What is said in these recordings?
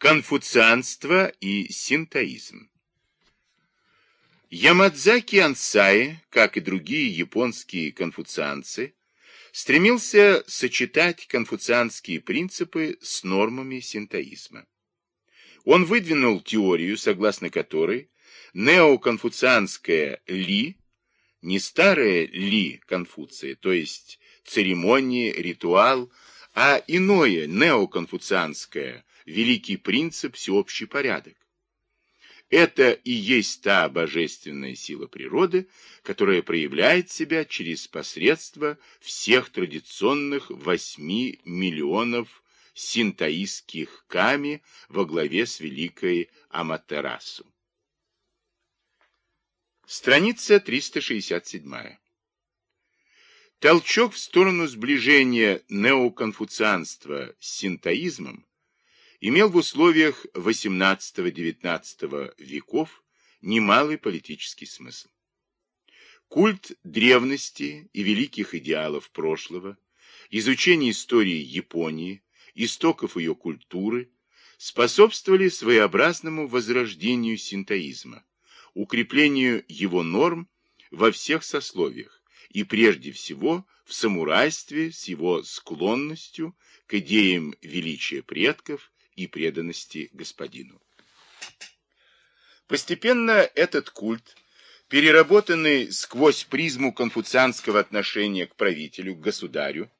Конфуцианство и синтоизм Ямадзаки Ансаи, как и другие японские конфуцианцы, стремился сочетать конфуцианские принципы с нормами синтоизма. Он выдвинул теорию, согласно которой неоконфуцианское «ли» не старое «ли» Конфуция, то есть церемонии, ритуал, а иное неоконфуцианское великий принцип, всеобщий порядок. Это и есть та божественная сила природы, которая проявляет себя через посредство всех традиционных восьми миллионов синтаистских ками во главе с великой Аматерасу. Страница 367. Толчок в сторону сближения неоконфуцианства с синтоизмом имел в условиях XVIII-XIX веков немалый политический смысл. Культ древности и великих идеалов прошлого, изучение истории Японии, истоков ее культуры способствовали своеобразному возрождению синтоизма, укреплению его норм во всех сословиях и прежде всего в самурайстве с его склонностью к идеям величия предков и преданности господину. Постепенно этот культ, переработанный сквозь призму конфуцианского отношения к правителю, к государю,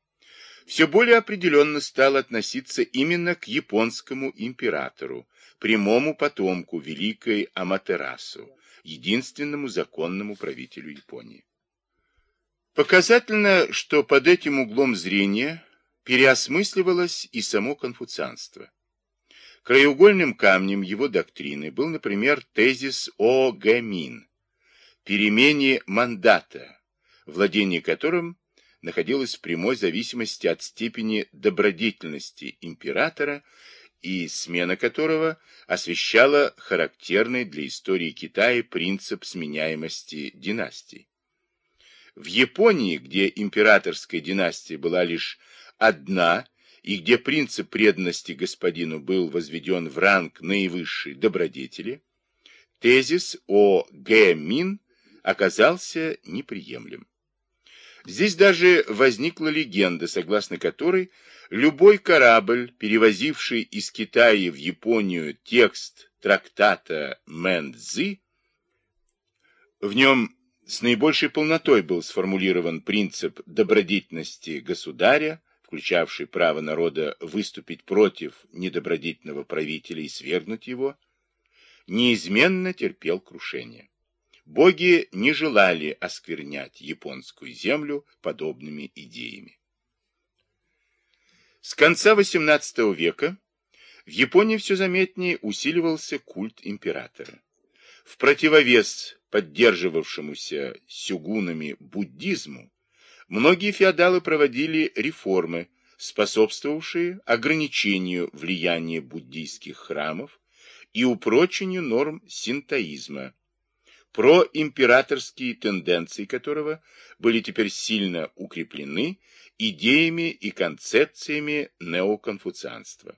все более определенно стал относиться именно к японскому императору, прямому потомку великой Аматерасу, единственному законному правителю Японии. Показательно, что под этим углом зрения переосмысливалось и само конфуцианство. Краеугольным камнем его доктрины был, например, тезис о Гэмин, перемене мандата, владение которым находилось в прямой зависимости от степени добродетельности императора и смена которого освещала характерный для истории Китая принцип сменяемости династий. В Японии, где императорская династия была лишь одна и где принцип преданности господину был возведен в ранг наивысшей добродетели, тезис о Гэ Мин оказался неприемлем. Здесь даже возникла легенда, согласно которой любой корабль, перевозивший из Китая в Японию текст трактата Мэнцзы, в нем с наибольшей полнотой был сформулирован принцип добродетельности государя, включавший право народа выступить против недобродетельного правителя и свергнуть его, неизменно терпел крушение. Боги не желали осквернять японскую землю подобными идеями. С конца XVIII века в Японии все заметнее усиливался культ императора. В противовес поддерживавшемуся сюгунами буддизму, многие феодалы проводили реформы, способствовавшие ограничению влияния буддийских храмов и упрочению норм синтоизма, проимператорские тенденции которого были теперь сильно укреплены идеями и концепциями неоконфуцианства.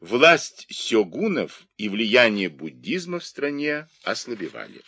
Власть сёгунов и влияние буддизма в стране ослабевали.